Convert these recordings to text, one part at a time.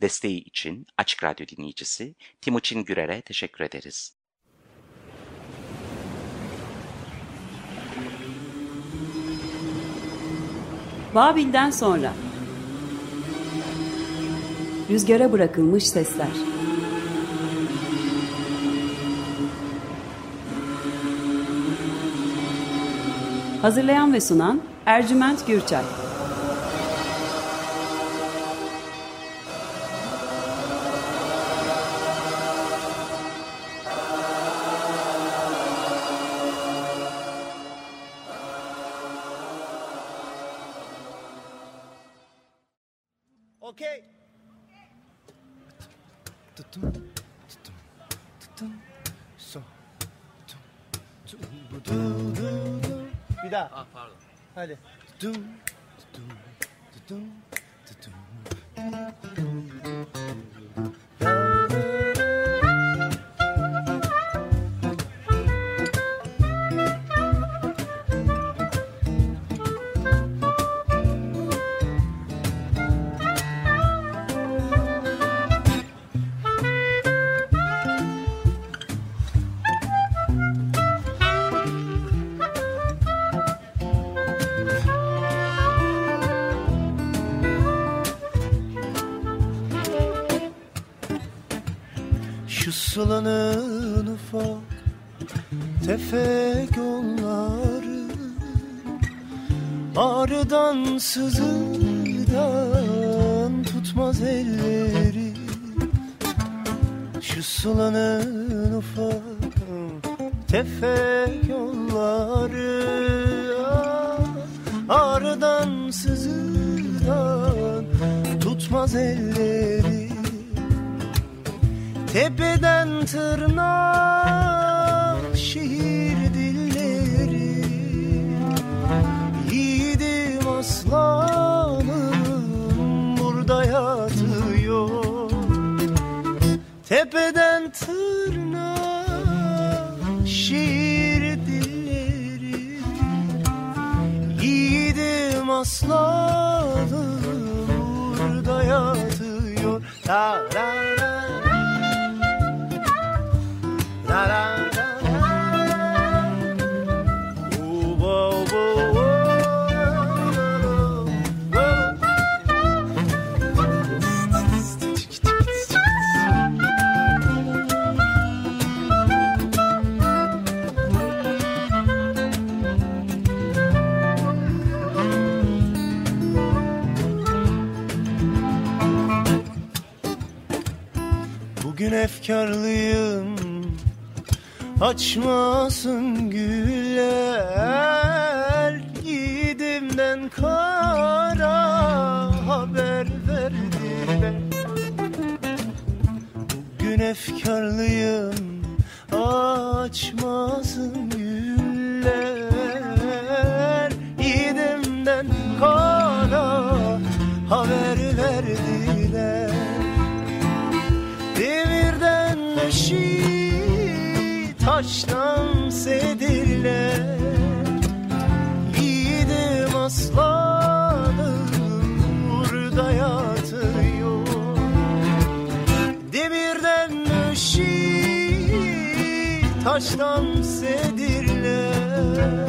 Desteği için Açık Radyo dinleyicisi Timuçin Gürer'e teşekkür ederiz. Babil'den sonra. Rüzgara bırakılmış sesler. Hazırlayan ve sunan Ercüment Gürçay Sulanın ufak tefek yolları Ağrıdan sızıdan tutmaz elleri. Şu sulanın ufak tefek yolları Ağrıdan sızıdan tutmaz elleri Tepeden tırnağa şehir dilleri. Yiğidim aslanım burada yatıyor. Tepeden tırnağa şehir dilleri. Yiğidim aslanım burada yatıyor. La Bugün efkarlıyım. Açmasın güller. Yiğidimden kara haber verdiler Bugün efkarlıyım eşi taştan sedirler Yiğidim aslanım burada yatıyor Demirden eşi taştan sedirler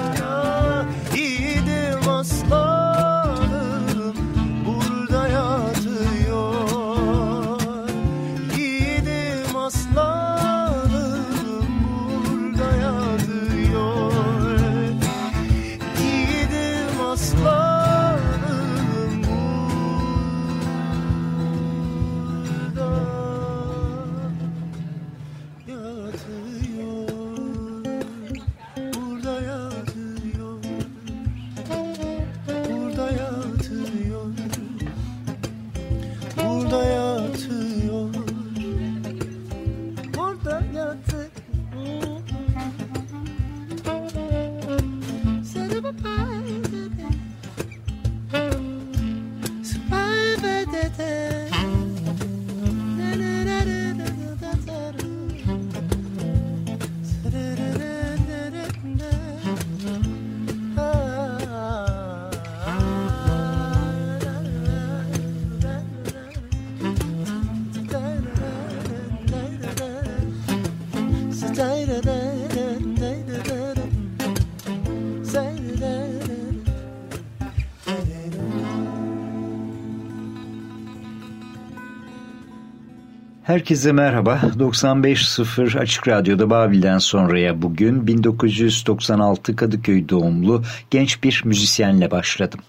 Herkese merhaba. 95.0 Açık Radyo'da Babil'den sonraya bugün 1996 Kadıköy doğumlu genç bir müzisyenle başladım.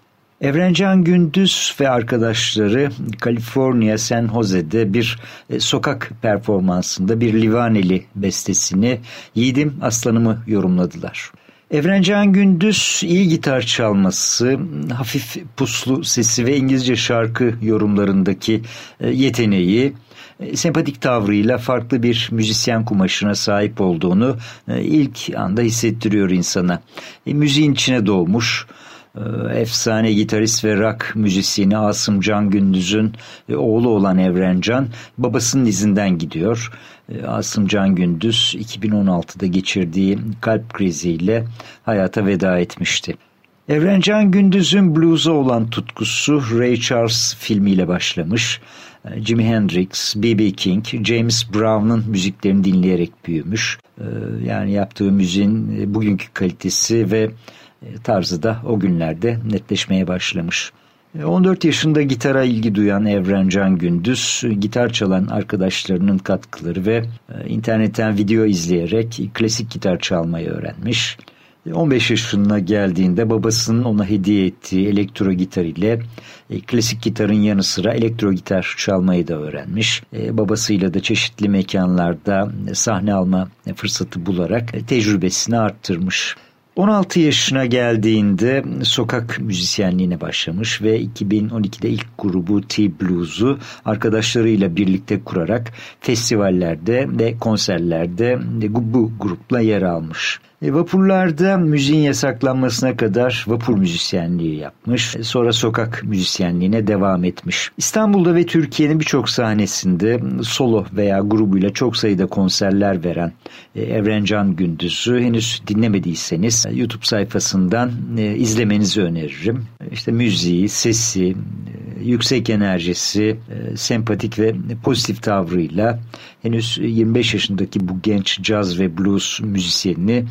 Evrencan Gündüz ve arkadaşları Kaliforniya San Jose'de bir e, sokak performansında bir Livaneli bestesini Yiğidim Aslanımı yorumladılar. Evrencan Gündüz iyi gitar çalması, hafif puslu sesi ve İngilizce şarkı yorumlarındaki e, yeteneği, sempatik tavrıyla farklı bir müzisyen kumaşına sahip olduğunu e, ilk anda hissettiriyor insana. Müziğin içine doğmuş, efsane gitarist ve rock müzisyeni Asım Can Gündüz'ün oğlu olan Evrencan babasının izinden gidiyor. Asım Can Gündüz 2016'da geçirdiği kalp kriziyle hayata veda etmişti. Evrencan Gündüz'ün blues'a olan tutkusu Ray Charles filmiyle başlamış. Jimi Hendrix, B.B. King, James Brown'un müziklerini dinleyerek büyümüş. Yani yaptığı müziğin bugünkü kalitesi ve tarzı da o günlerde netleşmeye başlamış. 14 yaşında gitara ilgi duyan Evrencan Gündüz, gitar çalan arkadaşlarının katkıları ve e, internetten video izleyerek klasik gitar çalmayı öğrenmiş. 15 yaşına geldiğinde babasının ona hediye ettiği elektro gitar ile e, klasik gitarın yanı sıra elektro gitar çalmayı da öğrenmiş. E, babasıyla da çeşitli mekanlarda sahne alma fırsatı bularak tecrübesini arttırmış. 16 yaşına geldiğinde sokak müzisyenliğine başlamış ve 2012'de ilk grubu T-Blues'u arkadaşlarıyla birlikte kurarak festivallerde ve konserlerde bu grupla yer almış. E, vapurlarda müziğin yasaklanmasına kadar vapur müzisyenliği yapmış. E, sonra sokak müzisyenliğine devam etmiş. İstanbul'da ve Türkiye'nin birçok sahnesinde solo veya grubuyla çok sayıda konserler veren e, Evrencan Gündüz'ü henüz dinlemediyseniz YouTube sayfasından izlemenizi öneririm. İşte müziği, sesi, yüksek enerjisi, sempatik ve pozitif tavrıyla henüz 25 yaşındaki bu genç caz ve blues müzisyenini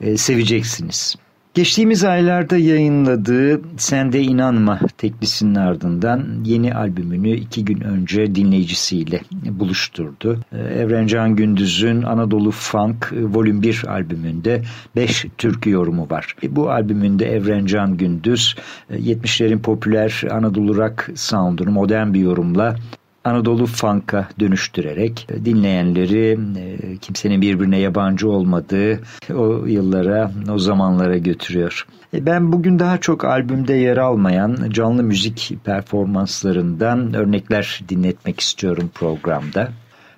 e, seveceksiniz. Geçtiğimiz aylarda yayınladığı Sende İnanma teklisinin ardından yeni albümünü iki gün önce dinleyicisiyle buluşturdu. E, Evrencan Gündüz'ün Anadolu Funk Volüm 1 albümünde 5 türkü yorumu var. E, bu albümünde Evrencan Gündüz 70'lerin popüler Anadolu rock sound'unu modern bir yorumla Anadolu Funk'a dönüştürerek dinleyenleri e, kimsenin birbirine yabancı olmadığı o yıllara, o zamanlara götürüyor. E, ben bugün daha çok albümde yer almayan canlı müzik performanslarından örnekler dinletmek istiyorum programda.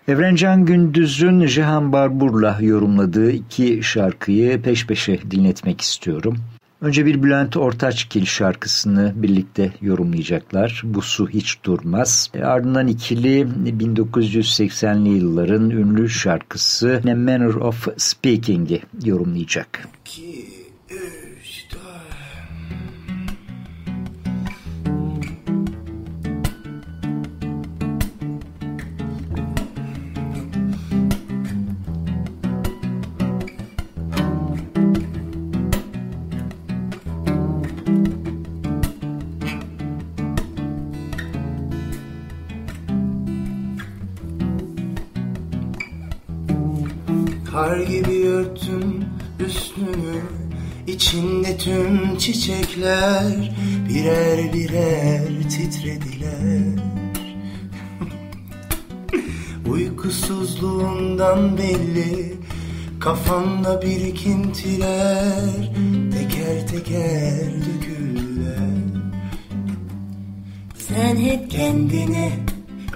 Evrencan Gündüz'ün Cihan Barbur'la yorumladığı iki şarkıyı peş peşe dinletmek istiyorum. Önce bir Bülent Ortaçgil şarkısını birlikte yorumlayacaklar. Bu su hiç durmaz. E, ardından ikili 1980'li yılların ünlü şarkısı A Manner of Speaking'i yorumlayacak. İki. Kar çiçekler birer birer titrediler. Uykusuzluğundan belli kafamda birikintiler teker teker döküldüler. Sen hep kendine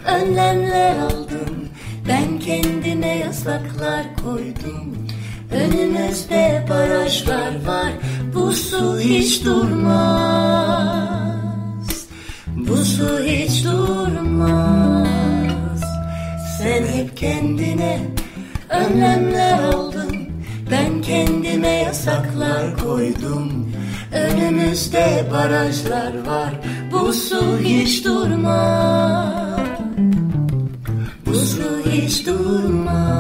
önlemler aldın ben kendime yasaklar koydum. Önümüzde barajlar var Bu su hiç durmaz. Bu su hiç durmaz. Sen hep kendine önlemler aldın. Ben kendime yasaklar koydum. Önümüzde barajlar var. Bu su hiç durmaz. Uslu hiç durma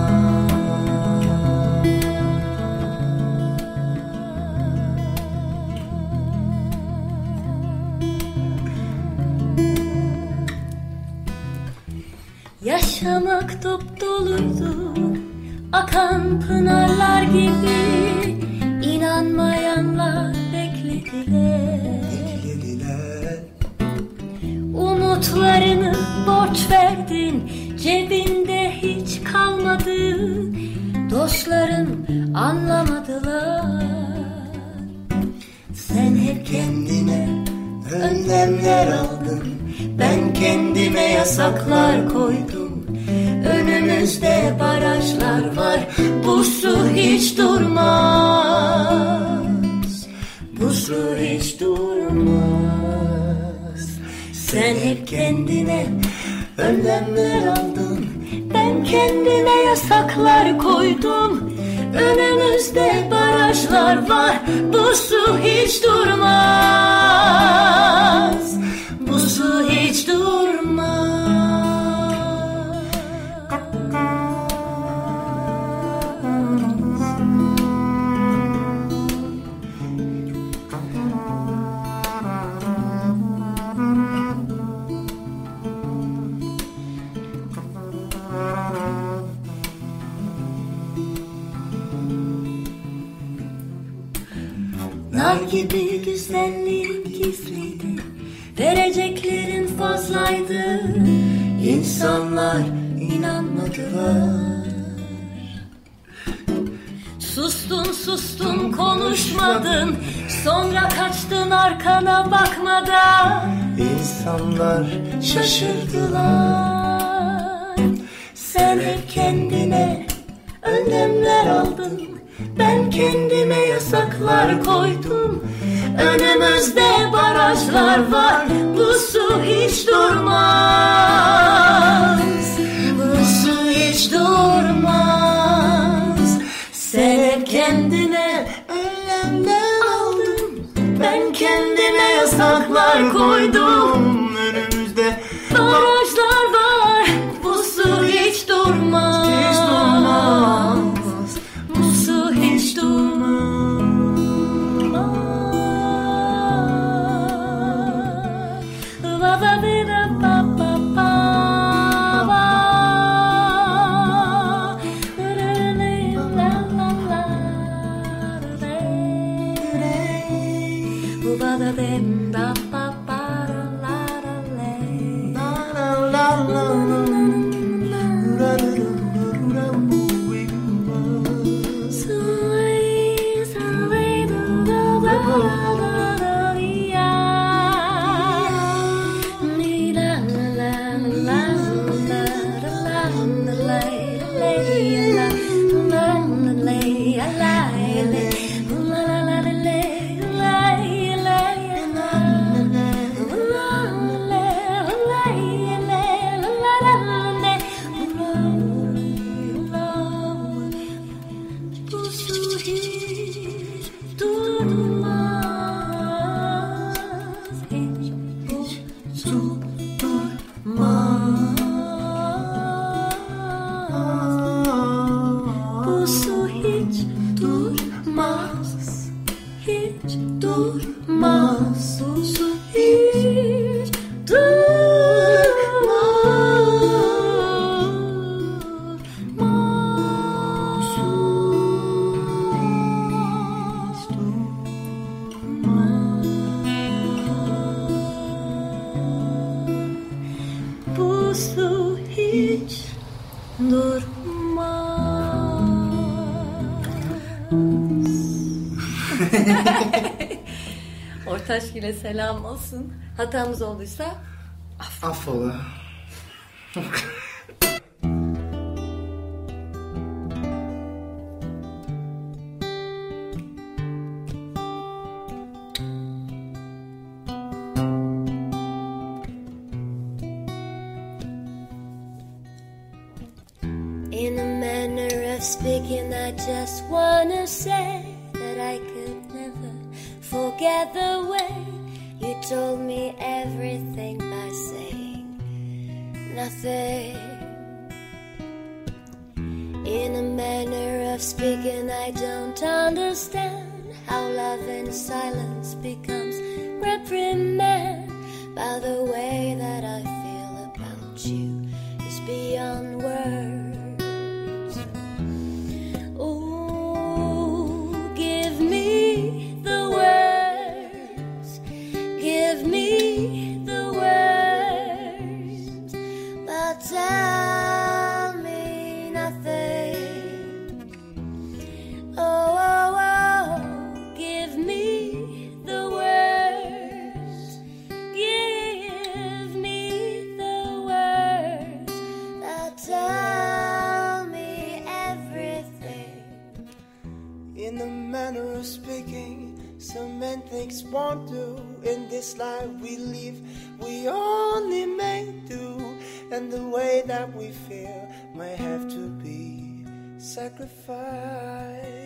Yaşamak dop doluydu. Akan pınarlar gibi inanmayanlar beklediler Beklediler. Umutlarını borç verdin Cebinde hiç kalmadı. Dostların anlamadılar. Sen hep kendine önlemler aldın. Ben kendime yasaklar koydum Önümüzde barajlar var. Bu su hiç durmaz. Bu su hiç durmaz. Sen hep kendine önlemler aldın. Ben kendime yasaklar koydum. Önümüzde barajlar var. Bu su hiç durmaz. Bu su hiç durmaz Nar gibi güzelliğin gizliydi. Vereceklerin fazlaydı. İnsanlar inanmadılar. Sustun sustun konuşmadın. Sonra kaçtın arkana bakmadan. İnsanlar şaşırdılar. Sen hep kendine önlemler aldın Ben kendime yasaklar koydum. Önümüzde barajlar var. Bu su hiç durmaz. Bu su hiç durmaz. Sen hep kendine önlemler aldın Ben kendime yasaklar koydum selam olsun. Hatamız olduysa Affola. In myself. that we feel might have to be sacrificed.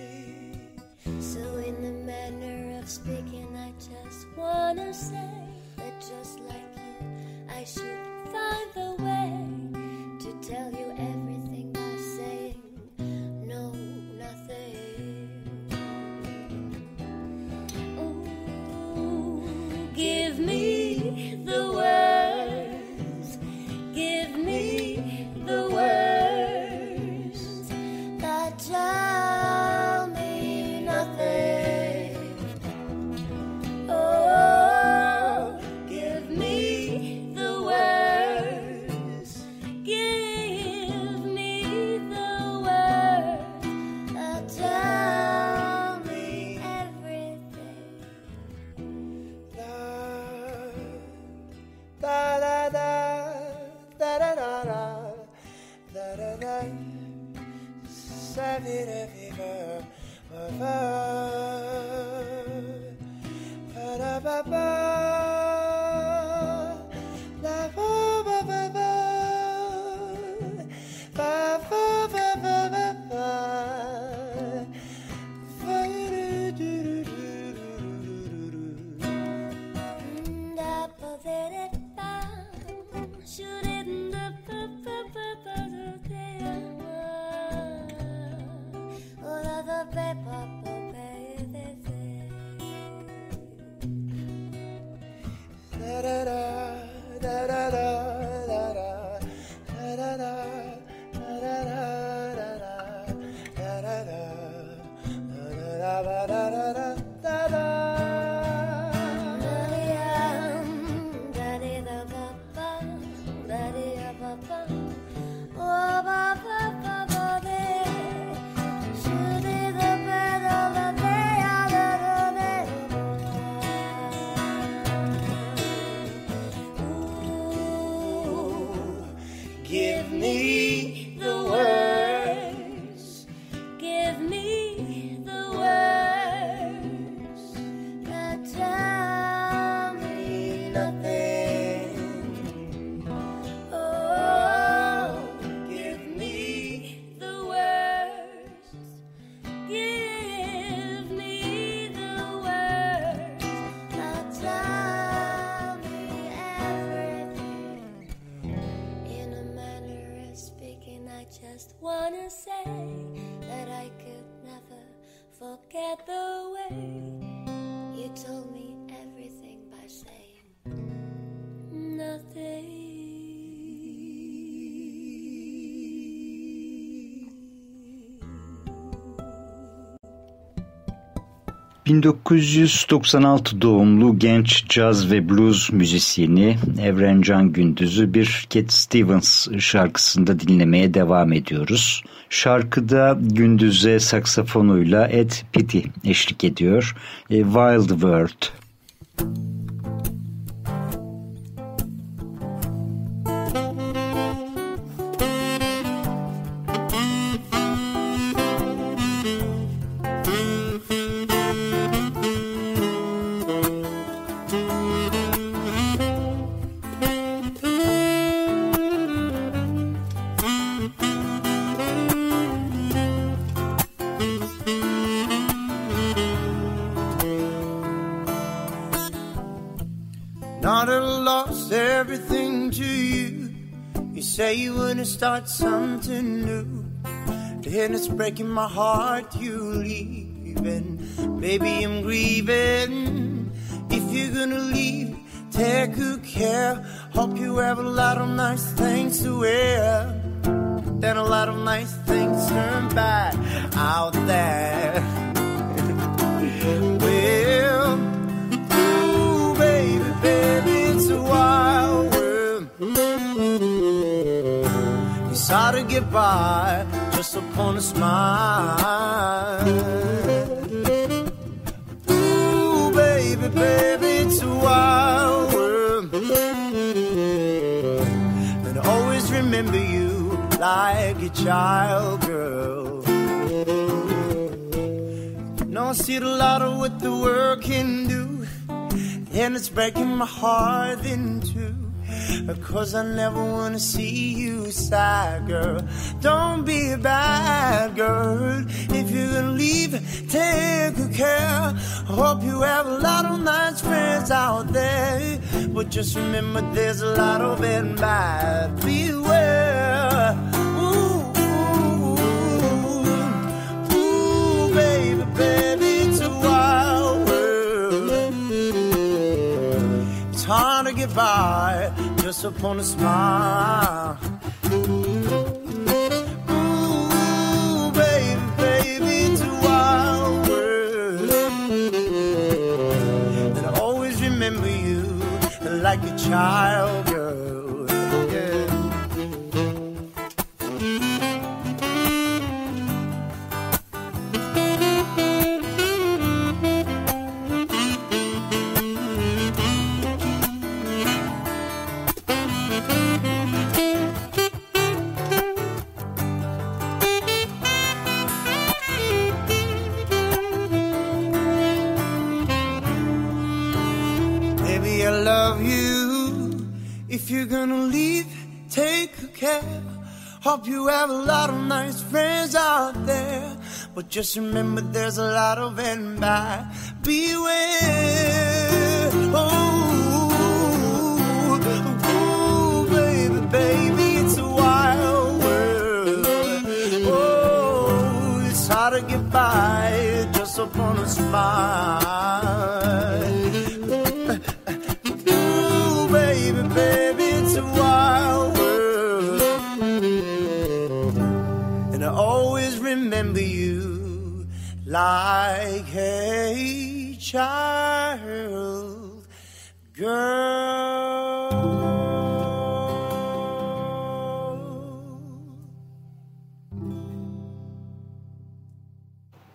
1996 doğumlu genç caz ve blues müzisyeni Evrencan Gündüz'ü bir Cat Stevens şarkısında dinlemeye devam ediyoruz. Şarkıda Gündüz'e saksafonuyla Ed Petty eşlik ediyor. E, Wild World my heart. Child girl. No, see a lot of what the world can do, and it's breaking my heart in two. Cause I never wanna see you sad, girl. Don't be a bad girl. If you're gonna leave, take good care. Hope you have a lot of nice friends out there. But just remember, there's a lot of it bad. Beware. Get by just upon a smile. Ooh, baby, baby, it's a wild world. And I always remember you like a child Hope you have a lot of nice friends out there. But just remember, there's a lot of and bad. Beware. Oh, ooh, baby, baby, it's a wild world. Oh, it's hard to get by just upon a smile. Like a child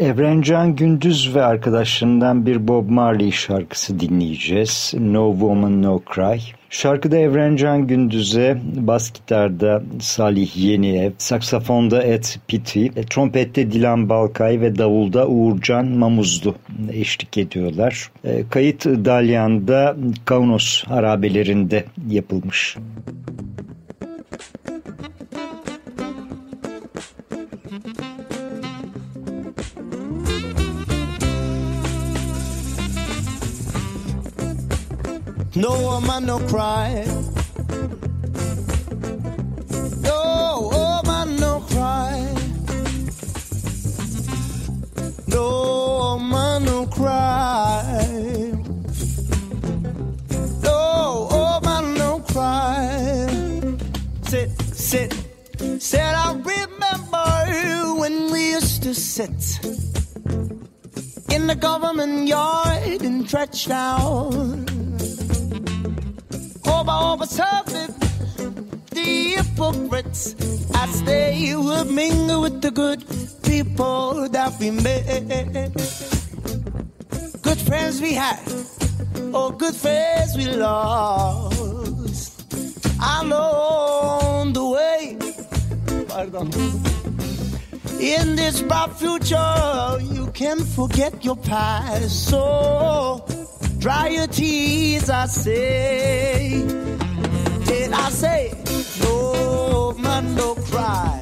Evrencan Gündüz ve arkadaşlarından bir Bob Marley şarkısı dinleyeceğiz. No Woman No Cry. Şarkıda Evrencan Gündüz'e bas gitarda Salih Yeniev, saksafonda Ed Pitti, e, trompette Dilan Balkay ve davulda Uğurcan Mamuzlu eşlik ediyorlar. E, Kayıt Dalyan'da Kaunos harabelerinde yapılmış. No woman, no cry. No woman, no cry. No woman, no cry. No woman, no cry. Sit, sit. Said I remember when we used to sit in the government yard in Trenchtown over, over serving the hypocrites as they would mingle with the good people that we met. Good friends we had, or good friends we lost along the way. Pardon. In this bright future, you can forget your past. So dry your tears, I say. Did I say no man, no cry?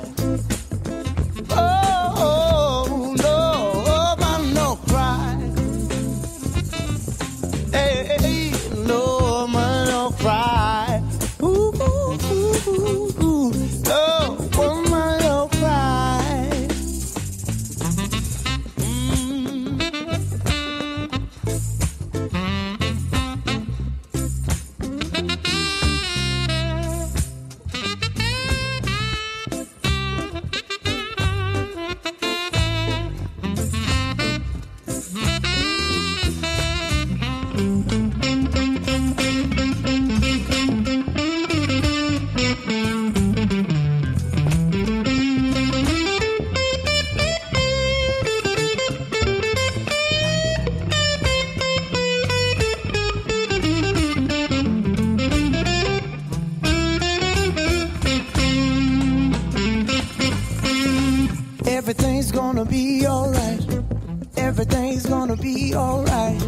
Everything's gonna be alright.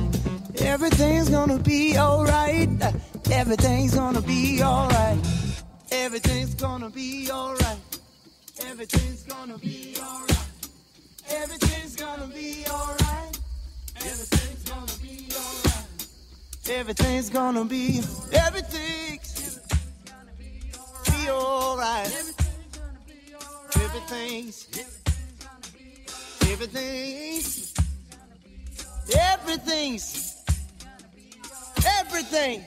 Everything's gonna be alright. Everything's gonna be alright. Everything's gonna be alright. Everything's gonna be alright. Everything's gonna be alright. Everything's gonna be alright. Everything's gonna be everything's be alright. Everything's everything's everything's everything.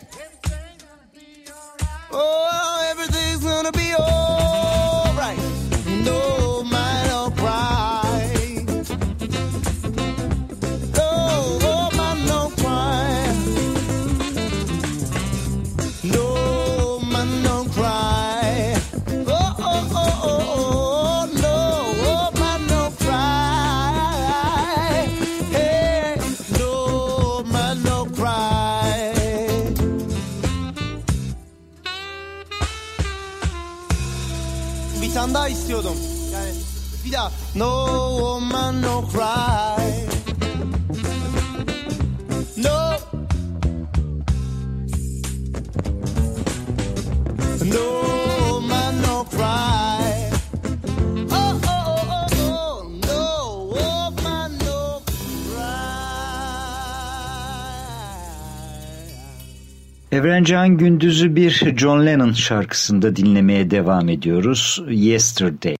Oh, everything's gonna be alright. No man no No woman no cry. No. No. Oh oh oh. Evrencan Gündüz'ü bir John Lennon şarkısında dinlemeye devam ediyoruz. Yesterday.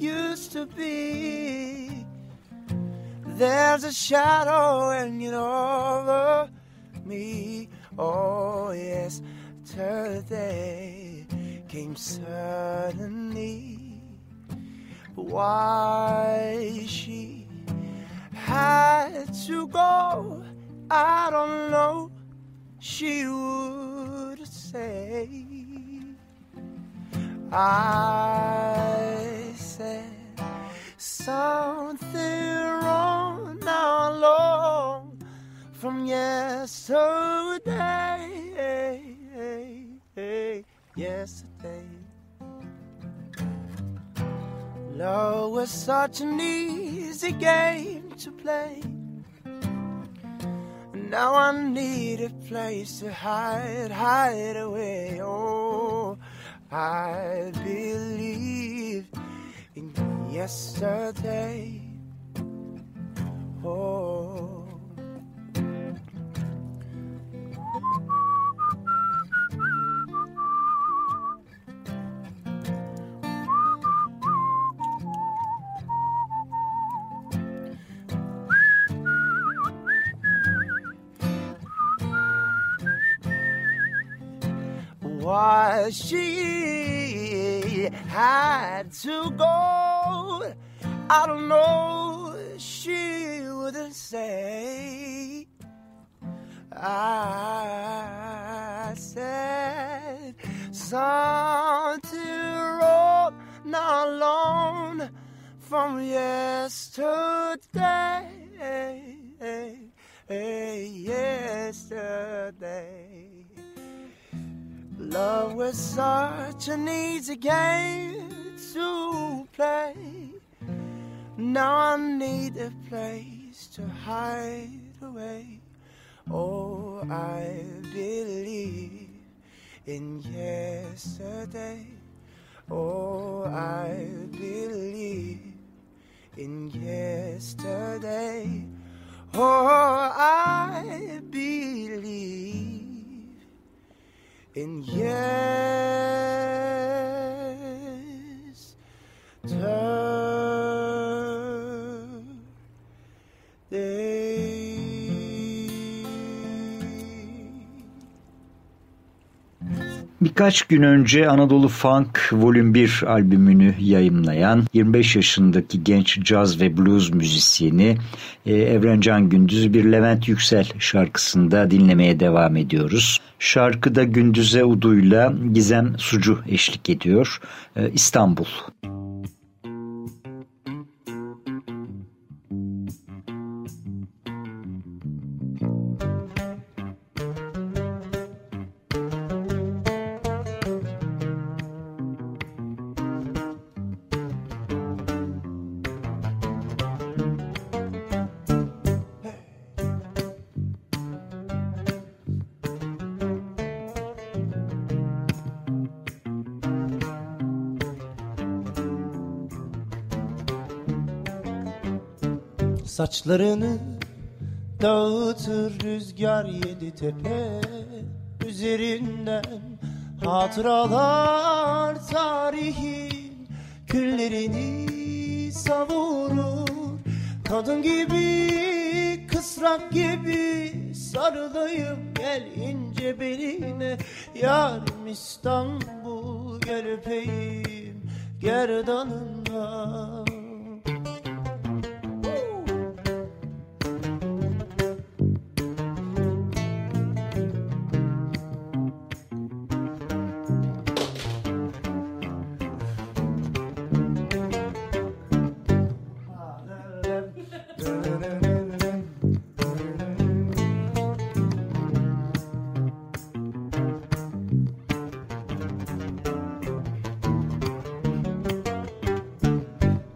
used to be. There's a shadow hanging over me. Oh, yes, today came suddenly. Why she had to go, I don't know. She would say. I something wrong now long from yesterday. Yesterday. Love was such an easy game to play. Now I need a place to hide, hide away. Oh, I believe in yesterday. Oh. Why she had to go, I don't know. She wouldn't say. I said something wrong, not alone from yesterday. Yesterday. Love was such an easy game to play. Now I need a place to hide away. Oh, I believe in yesterday. Oh, I believe in yesterday. Oh, I believe in yes Birkaç gün önce Anadolu Funk Volüm 1 albümünü yayımlayan 25 yaşındaki genç caz ve blues müzisyeni e, Evrencan Gündüz bir Levent Yüksel şarkısında dinlemeye devam ediyoruz. Şarkıda Gündüz'e uduyla Gizem Sucu eşlik ediyor. E, İstanbul. İstanbul. Saçlarını dağıtır rüzgar yedi tepe. Üzerinden hatıralar tarihin Küllerini savurur. Kadın gibi kısrak gibi sarılayım Gel ince beline. Yarim İstanbul gel öpeyim gerdanından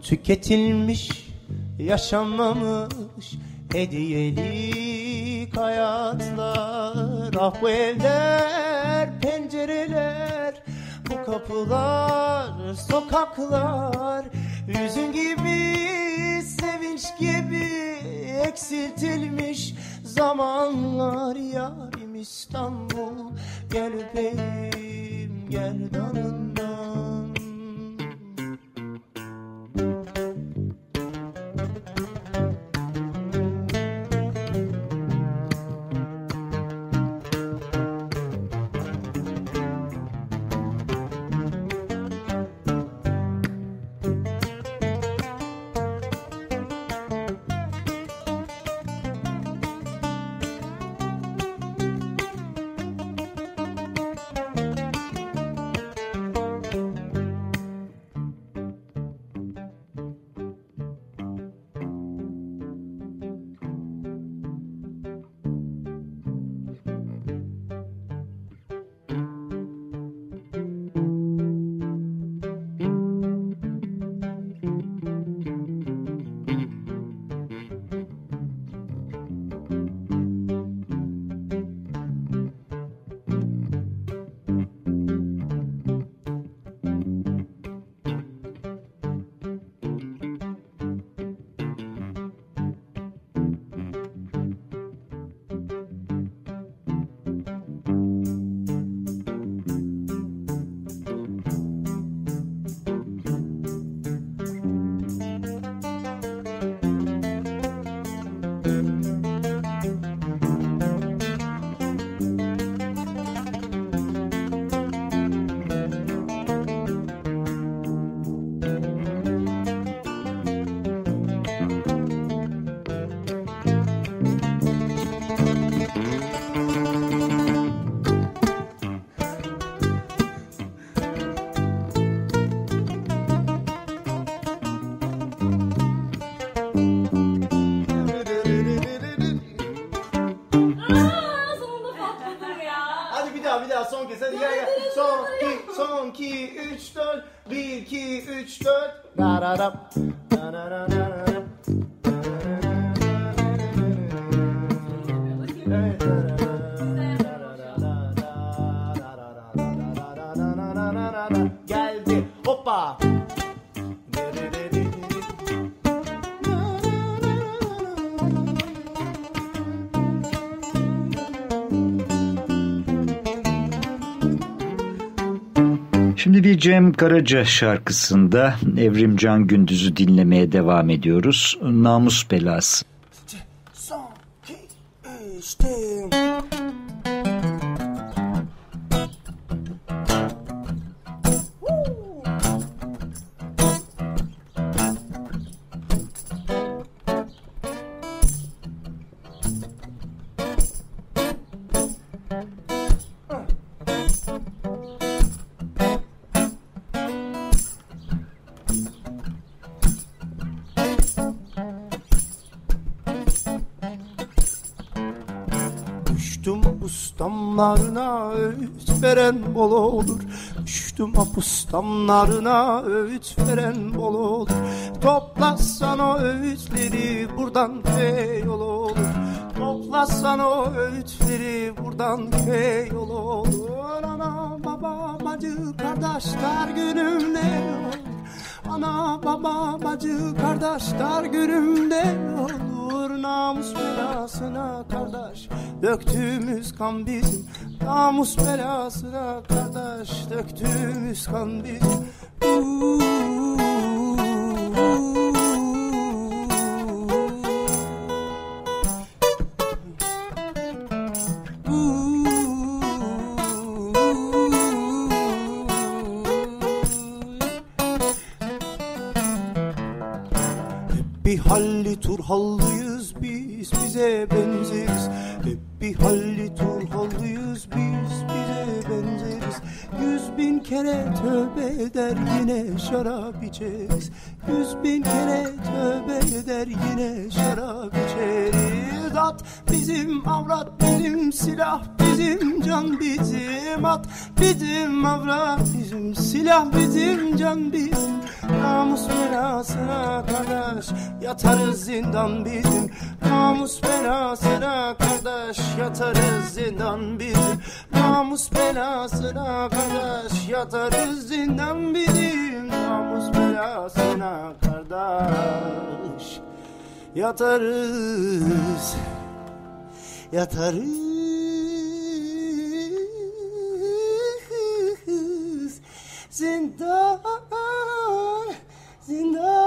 Tüketilmiş, yaşanmamış hediyelik hayatlar. Ah bu evler, pencereler, bu kapılar, sokaklar. Yüzün gibi, sevinç gibi eksiltilmiş zamanlar. Yarim İstanbul, gel öpeyim gerdanından Karaca şarkısında Evrimcan Gündüz'ü dinlemeye devam ediyoruz. Namus Belası. Damlarına öğüt veren bol olur. Düştüm mapus damlarına öğüt veren bol olur. Toplasan o öğütleri buradan köy yolu olur. Toplasan o öğütleri buradan köy yolu olur. Ana baba bacı kardeşler günümde. Olur Ana baba bacı kardeşler günümde. olur Namus belasına kardeş. Döktüğümüz kan bizim Namus belasına kardeş. Döktüğümüz kan bizim. Bir halli turhallıyız magic belasına kardeş. Yatarız zindan bizim Namus belasına kardeş. Yatarız yatarız. Zindan zindan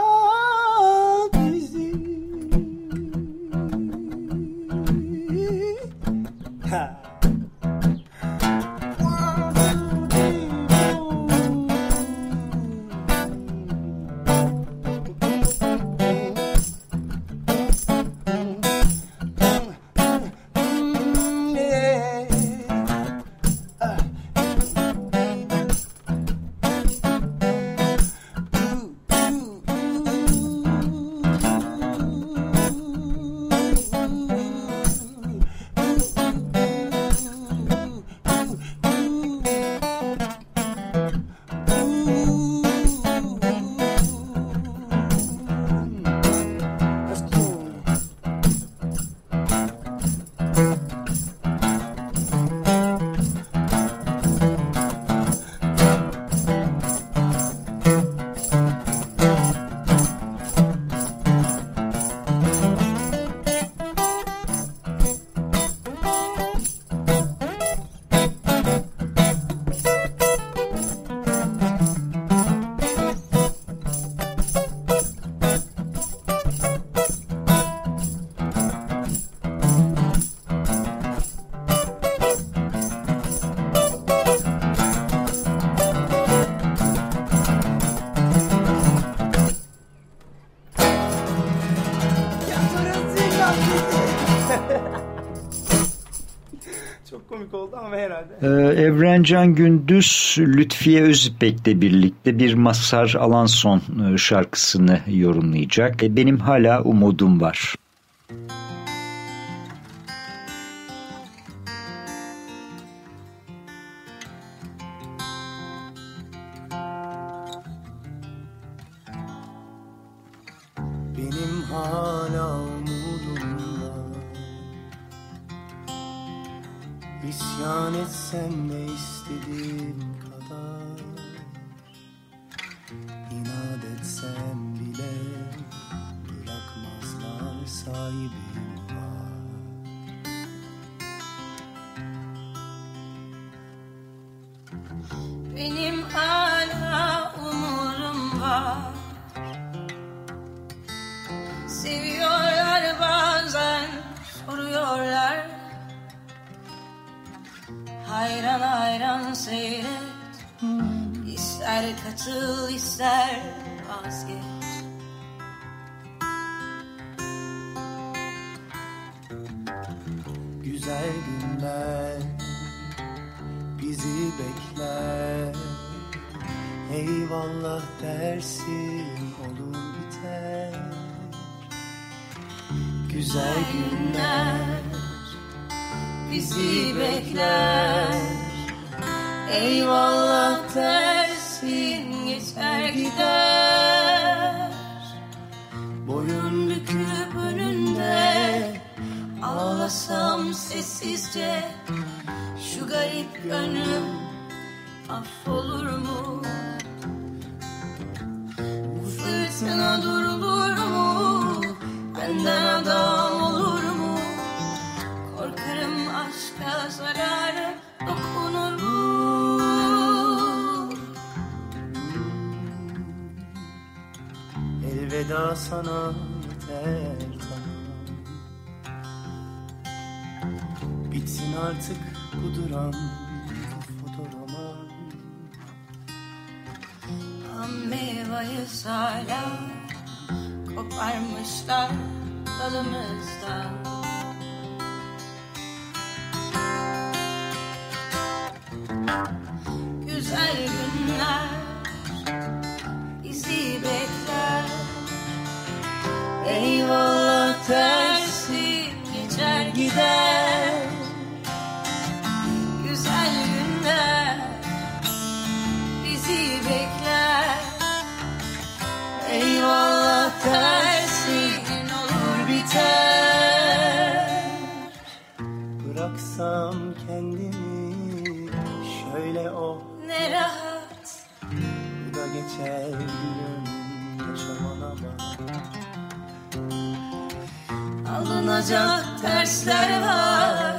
ama herhalde. Ee, Evrencan Gündüz Lütfiye Özipek'le birlikte bir Masar Alanson e, şarkısını yorumlayacak. E, Benim hala umudum var. Benim İsyan etsem de istediğim Hayran hayran seyret. İster katıl ister vazgeç. Güzel günler bizi bekler. Eyvallah dersin olur biter. Güzel günler bizi bekler Eyvallah dersin geçer gider Boyun büküp önünde Ağlasam sessizce Şu garip gönlüm affolur mu? Bu fırtına durulur mu? Benden adam olur mu? Korkarım aşka zararı Elveda sana yeter tamam Bitsin artık bu dram bu fotoğrama Meyveyi hala koparmışlar dalımızdan Bıraksam kendimi şöyle o. Ne rahat. Bu da geçer gülüm yaşaman ama. Alınacak dersler var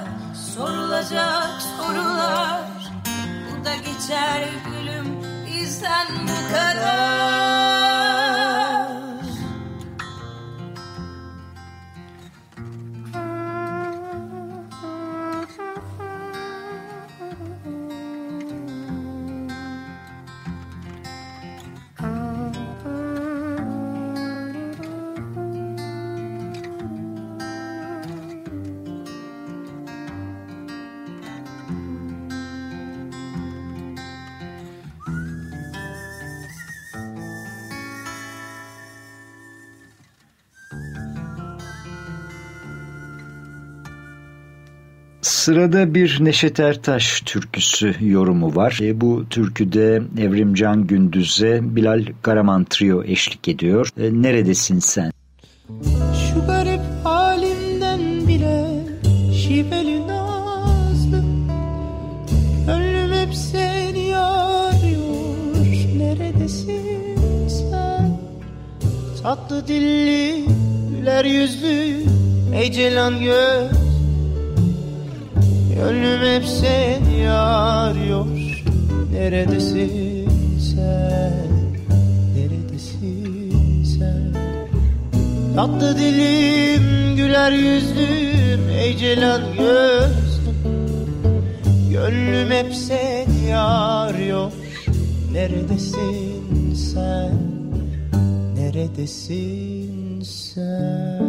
Sorulacak sorular. Bu da geçer gülüm bizden bu kadar Sırada bir Neşet Ertaş türküsü yorumu var. E, bu türküde Evrimcan Gündüz'e Bilal Karaman Trio eşlik ediyor. E, neredesin sen? Şu garip halimden bile şiveli nazlı Gönlüm hep seni arıyor Neredesin sen Tatlı dilli güler yüzlü Ey ceylan Gönlüm hep seni arıyor. Neredesin sen? Neredesin sen? Tatlı dilim, güler yüzlüm, ey ceylan gözlüm Gönlüm hep seni arıyor. Neredesin sen, neredesin sen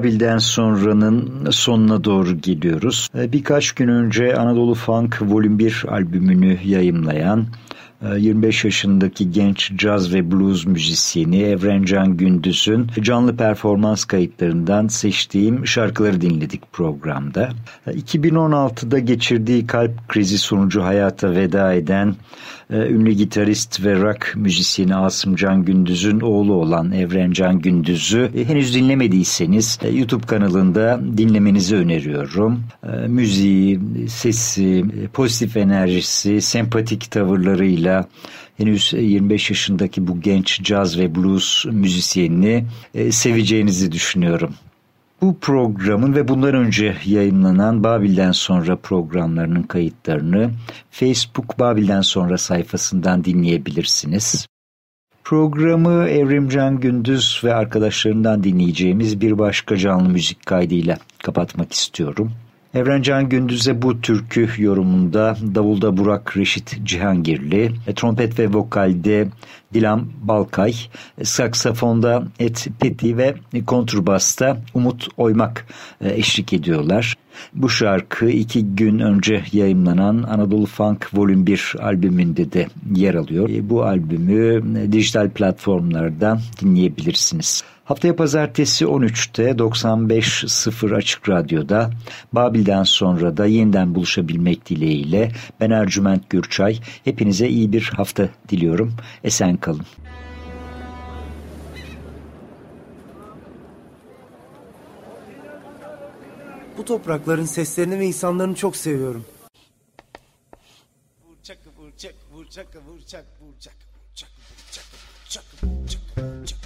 Babil'den sonranın sonuna doğru geliyoruz. E, Birkaç gün önce Anadolu Funk Volüm 1 albümünü yayımlayan 25 yaşındaki genç caz ve blues müzisyeni Evrencan Gündüz'ün canlı performans kayıtlarından seçtiğim şarkıları dinledik programda. 2016'da geçirdiği kalp krizi sonucu hayata veda eden ünlü gitarist ve rock müzisyeni Asım Can Gündüz'ün oğlu olan Evrencan Gündüz'ü henüz dinlemediyseniz YouTube kanalında dinlemenizi öneriyorum. Müziği, sesi, pozitif enerjisi, sempatik tavırlarıyla henüz 25 yaşındaki bu genç caz ve blues müzisyenini seveceğinizi düşünüyorum. Bu programın ve bundan önce yayınlanan Babil'den sonra programlarının kayıtlarını Facebook Babil'den sonra sayfasından dinleyebilirsiniz. Programı Evrimcan Gündüz ve arkadaşlarından dinleyeceğimiz bir başka canlı müzik kaydıyla kapatmak istiyorum. Evrencan Gündüz'e bu türkü yorumunda davulda Burak Reşit Cihangirli, trompet ve vokalde Dilan Balkay, saksafonda Et Peti ve kontrbasta Umut Oymak eşlik ediyorlar. Bu şarkı iki gün önce yayımlanan Anadolu Funk Volüm 1 albümünde de yer alıyor. Bu albümü dijital platformlardan dinleyebilirsiniz. Haftaya pazartesi 13'te 95.0 Açık Radyo'da Babil'den sonra da yeniden buluşabilmek dileğiyle ben Ercüment Gürçay. Hepinize iyi bir hafta diliyorum. Esen kalın. Bu toprakların seslerini ve insanlarını çok seviyorum. Vurçak vurçak vurçak vurçak vurçak vurçak vurçak vurçak vurçak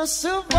coração.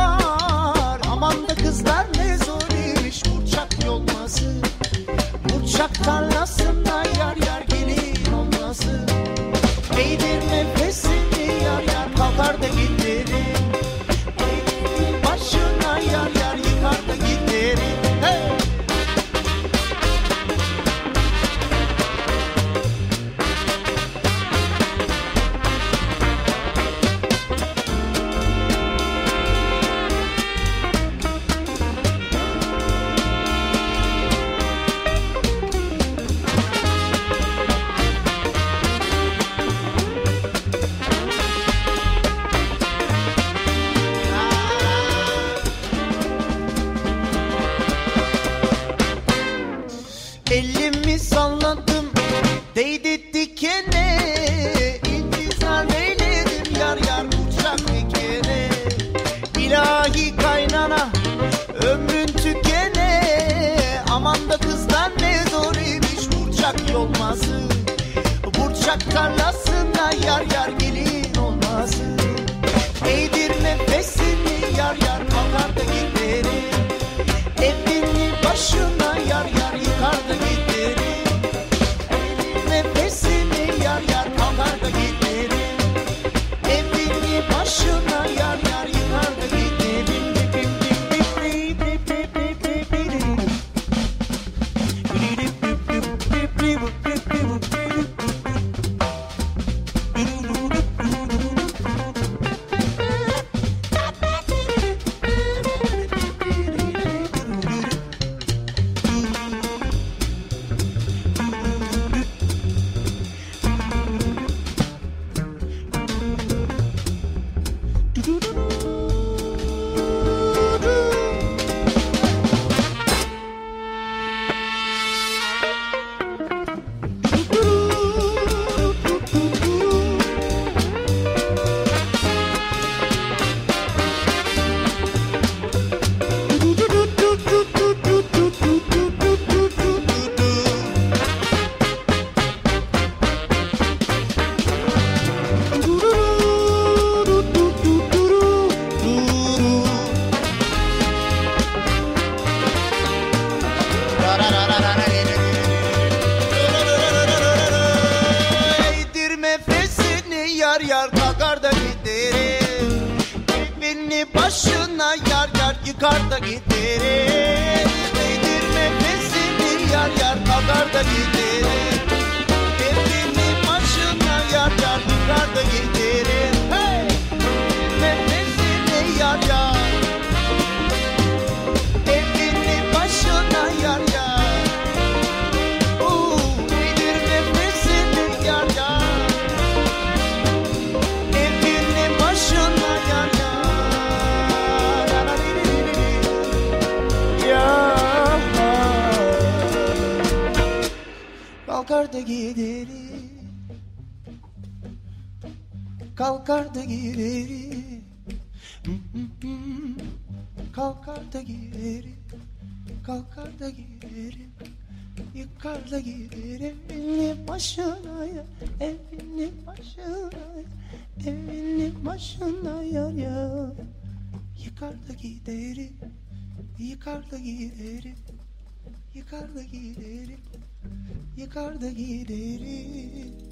Çıkar da Kalkar da giderim Kalkar da giderim Kalkar da giderim Yıkar da giderim Evinin başına ya Evinin başına ya Evinin başına yar ya Yıkar da giderim Yıkar da giderim Yıkar da giderim Yıkar da giderim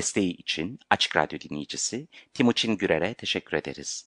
Desteği için Açık Radyo dinleyicisi Timuçin Gürer'e teşekkür ederiz.